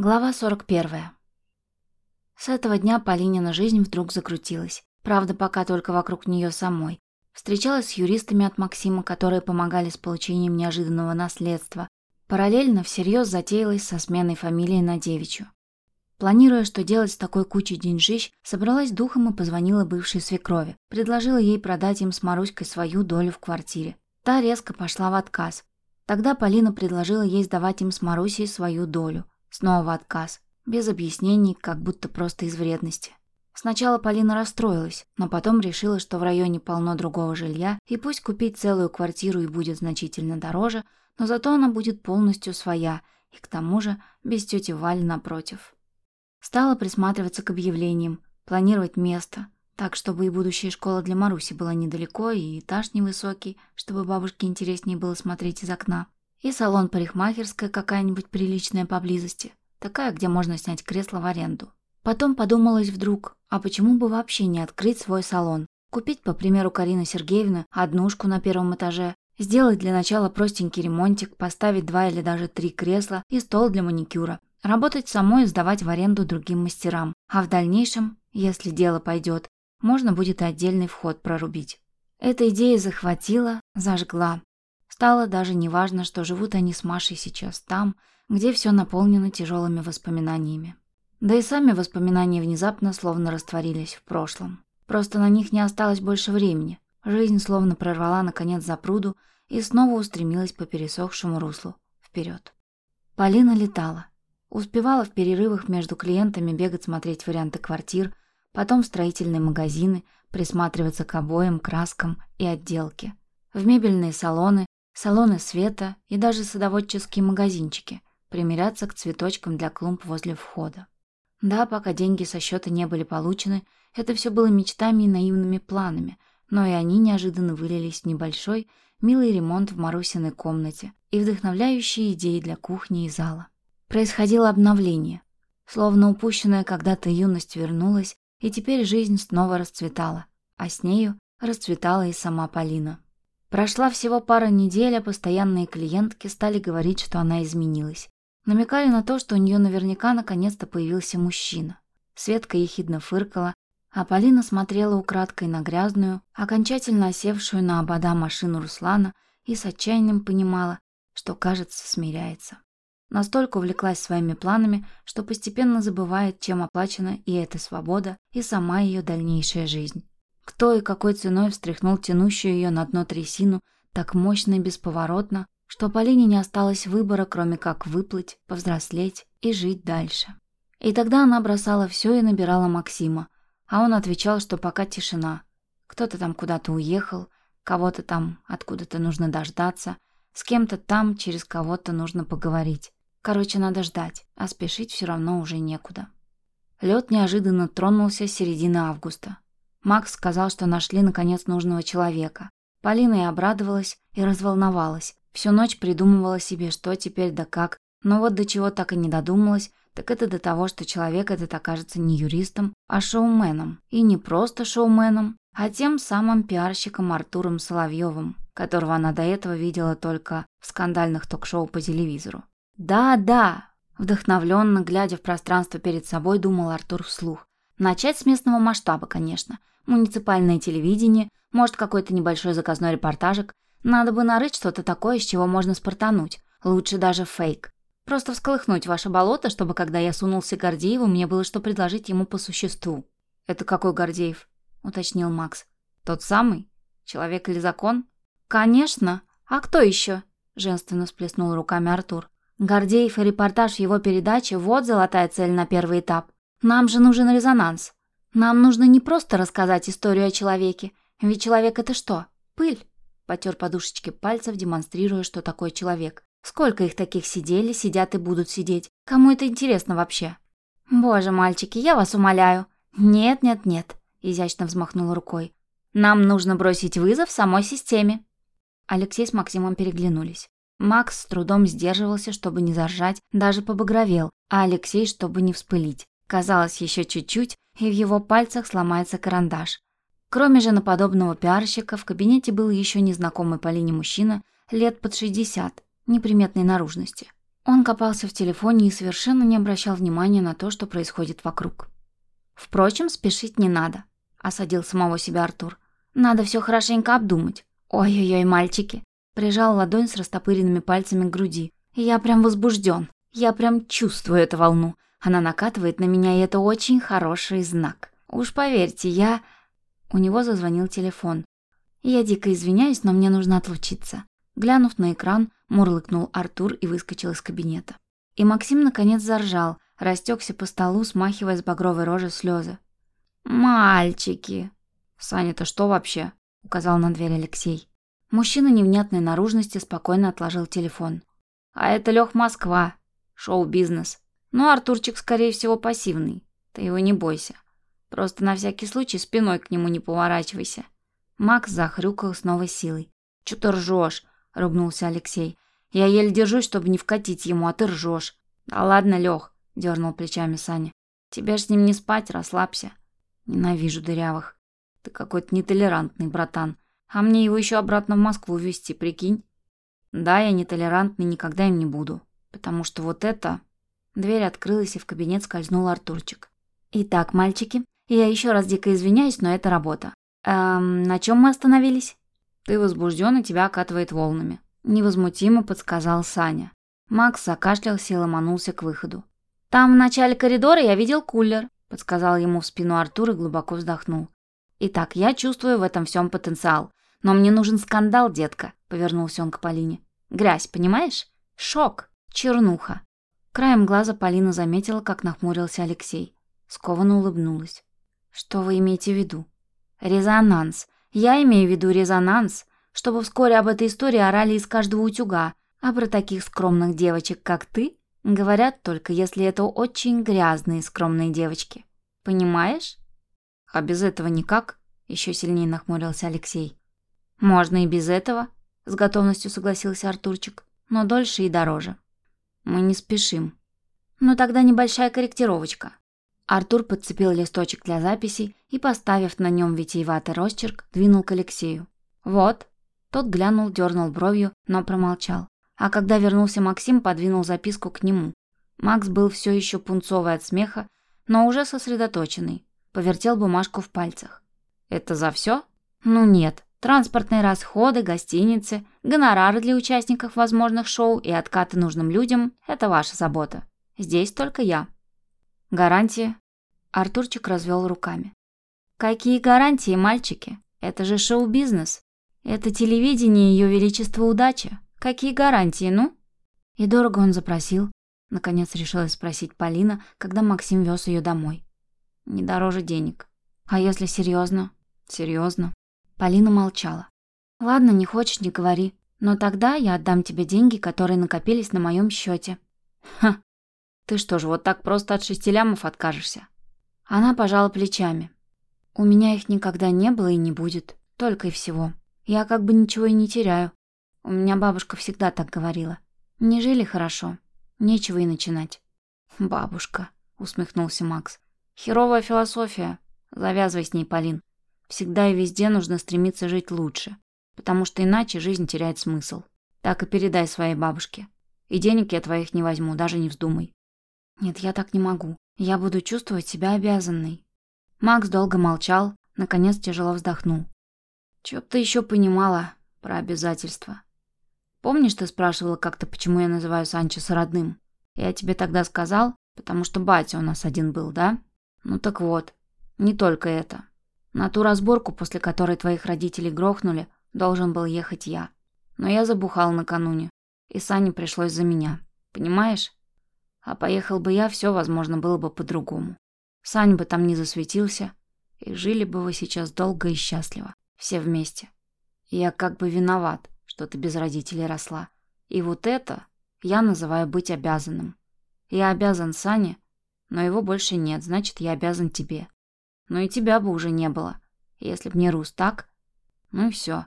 Глава 41. С этого дня Полинина жизнь вдруг закрутилась. Правда, пока только вокруг нее самой. Встречалась с юристами от Максима, которые помогали с получением неожиданного наследства. Параллельно всерьез затеялась со сменой фамилии на девичью. Планируя, что делать с такой кучей деньжищ, собралась духом и позвонила бывшей свекрови. Предложила ей продать им с Маруськой свою долю в квартире. Та резко пошла в отказ. Тогда Полина предложила ей сдавать им с Марусей свою долю – Снова отказ. Без объяснений, как будто просто из вредности. Сначала Полина расстроилась, но потом решила, что в районе полно другого жилья, и пусть купить целую квартиру и будет значительно дороже, но зато она будет полностью своя, и к тому же без тети Вали напротив. Стала присматриваться к объявлениям, планировать место, так, чтобы и будущая школа для Маруси была недалеко, и этаж невысокий, чтобы бабушке интереснее было смотреть из окна. И салон парикмахерская какая-нибудь приличная поблизости. Такая, где можно снять кресло в аренду. Потом подумалось вдруг, а почему бы вообще не открыть свой салон? Купить, по примеру Карины Сергеевны, однушку на первом этаже, сделать для начала простенький ремонтик, поставить два или даже три кресла и стол для маникюра. Работать самой и сдавать в аренду другим мастерам. А в дальнейшем, если дело пойдет, можно будет отдельный вход прорубить. Эта идея захватила, зажгла. Стало даже неважно, что живут они с Машей сейчас там, где все наполнено тяжелыми воспоминаниями. Да и сами воспоминания внезапно словно растворились в прошлом. Просто на них не осталось больше времени. Жизнь словно прорвала наконец запруду и снова устремилась по пересохшему руслу вперед. Полина летала. Успевала в перерывах между клиентами бегать смотреть варианты квартир, потом в строительные магазины, присматриваться к обоям, краскам и отделке. В мебельные салоны, салоны света и даже садоводческие магазинчики, примиряться к цветочкам для клумб возле входа. Да, пока деньги со счета не были получены, это все было мечтами и наивными планами, но и они неожиданно вылились в небольшой, милый ремонт в Марусиной комнате и вдохновляющие идеи для кухни и зала. Происходило обновление. Словно упущенная когда-то юность вернулась, и теперь жизнь снова расцветала, а с нею расцветала и сама Полина. Прошла всего пара недель, а постоянные клиентки стали говорить, что она изменилась. Намекали на то, что у нее наверняка наконец-то появился мужчина. Светка ехидно фыркала, а Полина смотрела украдкой на грязную, окончательно осевшую на обода машину Руслана и с отчаянием понимала, что, кажется, смиряется. Настолько увлеклась своими планами, что постепенно забывает, чем оплачена и эта свобода, и сама ее дальнейшая жизнь. Кто и какой ценой встряхнул тянущую ее на дно трясину так мощно и бесповоротно, что Полине не осталось выбора, кроме как выплыть, повзрослеть и жить дальше. И тогда она бросала все и набирала Максима, а он отвечал, что пока тишина. Кто-то там куда-то уехал, кого-то там откуда-то нужно дождаться, с кем-то там через кого-то нужно поговорить. Короче, надо ждать, а спешить все равно уже некуда. Лед неожиданно тронулся с середины августа. Макс сказал, что нашли наконец нужного человека. Полина и обрадовалась, и разволновалась. Всю ночь придумывала себе, что теперь да как, но вот до чего так и не додумалась, так это до того, что человек этот окажется не юристом, а шоуменом. И не просто шоуменом, а тем самым пиарщиком Артуром Соловьевым, которого она до этого видела только в скандальных ток-шоу по телевизору. «Да, да!» Вдохновленно, глядя в пространство перед собой, думал Артур вслух. Начать с местного масштаба, конечно. Муниципальное телевидение, может, какой-то небольшой заказной репортажик. Надо бы нарыть что-то такое, с чего можно спартануть. Лучше даже фейк. Просто всколыхнуть ваше болото, чтобы, когда я сунулся Гордееву, мне было что предложить ему по существу. «Это какой Гордеев?» — уточнил Макс. «Тот самый? Человек или закон?» «Конечно. А кто еще?» — женственно всплеснул руками Артур. «Гордеев и репортаж в его передаче — вот золотая цель на первый этап. Нам же нужен резонанс. Нам нужно не просто рассказать историю о человеке, ведь человек это что? Пыль. Потер подушечки пальцев, демонстрируя, что такое человек. Сколько их таких сидели, сидят и будут сидеть? Кому это интересно вообще? Боже, мальчики, я вас умоляю. Нет, нет, нет, изящно взмахнула рукой. Нам нужно бросить вызов самой системе. Алексей с Максимом переглянулись. Макс с трудом сдерживался, чтобы не заржать, даже побагровел, а Алексей, чтобы не вспылить. Казалось, еще чуть-чуть, и в его пальцах сломается карандаш. Кроме женоподобного пиарщика, в кабинете был еще незнакомый Полине мужчина, лет под 60, неприметной наружности. Он копался в телефоне и совершенно не обращал внимания на то, что происходит вокруг. «Впрочем, спешить не надо», — осадил самого себя Артур. «Надо все хорошенько обдумать. Ой-ой-ой, мальчики!» Прижал ладонь с растопыренными пальцами к груди. «Я прям возбужден. Я прям чувствую эту волну. Она накатывает на меня, и это очень хороший знак. Уж поверьте, я...» У него зазвонил телефон. Я дико извиняюсь, но мне нужно отлучиться. Глянув на экран, мурлыкнул Артур и выскочил из кабинета. И Максим наконец заржал, растекся по столу, смахивая с багровой рожи слезы. «Мальчики!» «Саня-то что вообще?» — указал на дверь Алексей. Мужчина невнятной наружности спокойно отложил телефон. «А это Лех Москва. Шоу-бизнес. Ну, Артурчик, скорее всего, пассивный. Ты его не бойся. Просто на всякий случай спиной к нему не поворачивайся». Макс захрюкал с новой силой. «Чё ты ржёшь?» — ругнулся Алексей. «Я еле держусь, чтобы не вкатить ему, а ты ржёшь». «Да ладно, Лёх», — дернул плечами Саня. «Тебе ж с ним не спать, расслабься». «Ненавижу дырявых. Ты какой-то нетолерантный, братан. А мне его еще обратно в Москву везти, прикинь?» «Да, я нетолерантный, никогда им не буду. Потому что вот это...» Дверь открылась, и в кабинет скользнул Артурчик. «Итак, мальчики, я еще раз дико извиняюсь, но это работа. Эм, на чем мы остановились? Ты возбужден и тебя окатывает волнами. Невозмутимо подсказал Саня. Макс закашлялся и ломанулся к выходу. Там в начале коридора я видел кулер, подсказал ему в спину Артур и глубоко вздохнул. Итак, я чувствую в этом всем потенциал. Но мне нужен скандал, детка, повернулся он к Полине. Грязь, понимаешь? Шок, чернуха. Краем глаза Полина заметила, как нахмурился Алексей. Скованно улыбнулась. Что вы имеете в виду? Резонанс. Я имею в виду резонанс, чтобы вскоре об этой истории орали из каждого утюга, а про таких скромных девочек, как ты, говорят только если это очень грязные скромные девочки. Понимаешь? А без этого никак, еще сильнее нахмурился Алексей. Можно и без этого, с готовностью согласился Артурчик, но дольше и дороже. Мы не спешим. Ну тогда небольшая корректировочка. Артур подцепил листочек для записей и, поставив на нем витиеватый росчерк, двинул к Алексею. «Вот». Тот глянул, дернул бровью, но промолчал. А когда вернулся Максим, подвинул записку к нему. Макс был все еще пунцовый от смеха, но уже сосредоточенный. Повертел бумажку в пальцах. «Это за все?» «Ну нет. Транспортные расходы, гостиницы, гонорары для участников возможных шоу и откаты нужным людям – это ваша забота. Здесь только я». Гарантии? Артурчик развел руками. Какие гарантии, мальчики? Это же шоу-бизнес. Это телевидение Ее Величество Удача. Какие гарантии, ну? И дорого он запросил. Наконец решила спросить Полина, когда Максим вез ее домой. Не дороже денег. А если серьезно? Серьезно. Полина молчала. Ладно, не хочешь, не говори. Но тогда я отдам тебе деньги, которые накопились на моем счете. Ха, ты что ж, вот так просто от шести лямов откажешься?» Она пожала плечами. «У меня их никогда не было и не будет. Только и всего. Я как бы ничего и не теряю. У меня бабушка всегда так говорила. Не жили хорошо. Нечего и начинать». «Бабушка», — усмехнулся Макс. «Херовая философия. Завязывай с ней, Полин. Всегда и везде нужно стремиться жить лучше, потому что иначе жизнь теряет смысл. Так и передай своей бабушке. И денег я твоих не возьму, даже не вздумай. Нет, я так не могу. Я буду чувствовать себя обязанной. Макс долго молчал, наконец тяжело вздохнул. Чё ты еще понимала про обязательства? Помнишь, ты спрашивала как-то, почему я называю Санчеса родным? Я тебе тогда сказал, потому что батя у нас один был, да? Ну так вот, не только это. На ту разборку, после которой твоих родителей грохнули, должен был ехать я. Но я забухал накануне, и Сане пришлось за меня. Понимаешь? А поехал бы я, все, возможно, было бы по-другому. Сань бы там не засветился, и жили бы вы сейчас долго и счастливо, все вместе. Я как бы виноват, что ты без родителей росла. И вот это я называю быть обязанным. Я обязан Сане, но его больше нет, значит, я обязан тебе. Но и тебя бы уже не было, если б не Рус, так? Ну и все.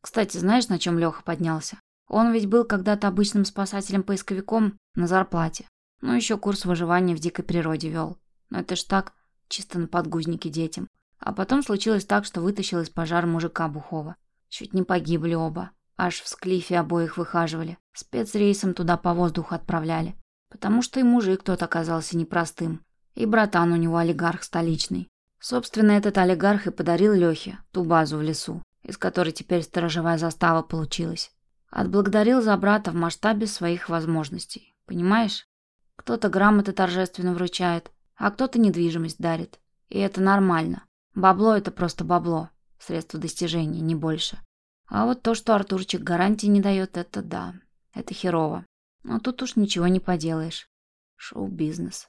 Кстати, знаешь, на чем Леха поднялся? Он ведь был когда-то обычным спасателем-поисковиком на зарплате. Ну, еще курс выживания в дикой природе вел. Но это ж так, чисто на подгузники детям. А потом случилось так, что вытащил из пожара мужика Бухова. Чуть не погибли оба. Аж в склифе обоих выхаживали. Спецрейсом туда по воздуху отправляли. Потому что и мужик тот оказался непростым. И братан у него олигарх столичный. Собственно, этот олигарх и подарил Лехе ту базу в лесу, из которой теперь сторожевая застава получилась. Отблагодарил за брата в масштабе своих возможностей. Понимаешь? Кто-то грамоты торжественно вручает, а кто-то недвижимость дарит. И это нормально. Бабло – это просто бабло. Средство достижения, не больше. А вот то, что Артурчик гарантии не дает, это да. Это херово. Но тут уж ничего не поделаешь. Шоу-бизнес.